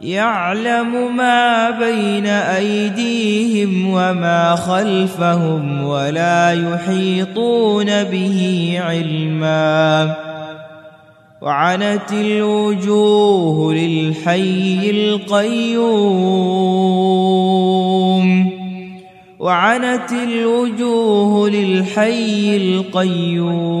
يعلم ما بين أيديهم وما خلفهم ولا يحيطون به علما. وعنت الوجوه للحي القيوم. وعنت الوجوه للحي القيوم.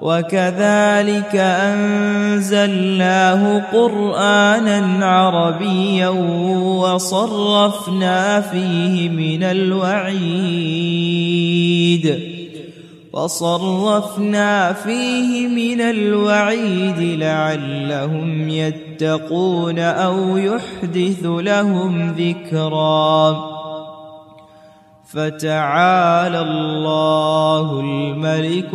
وكذلك أنزلناه قرآنا عربيا وصرفنا فيه من الوعيد وصرفنا فيه من الوعيد لعلهم يتقون أو يحدث لهم ذكرًا فتعالى الله الملك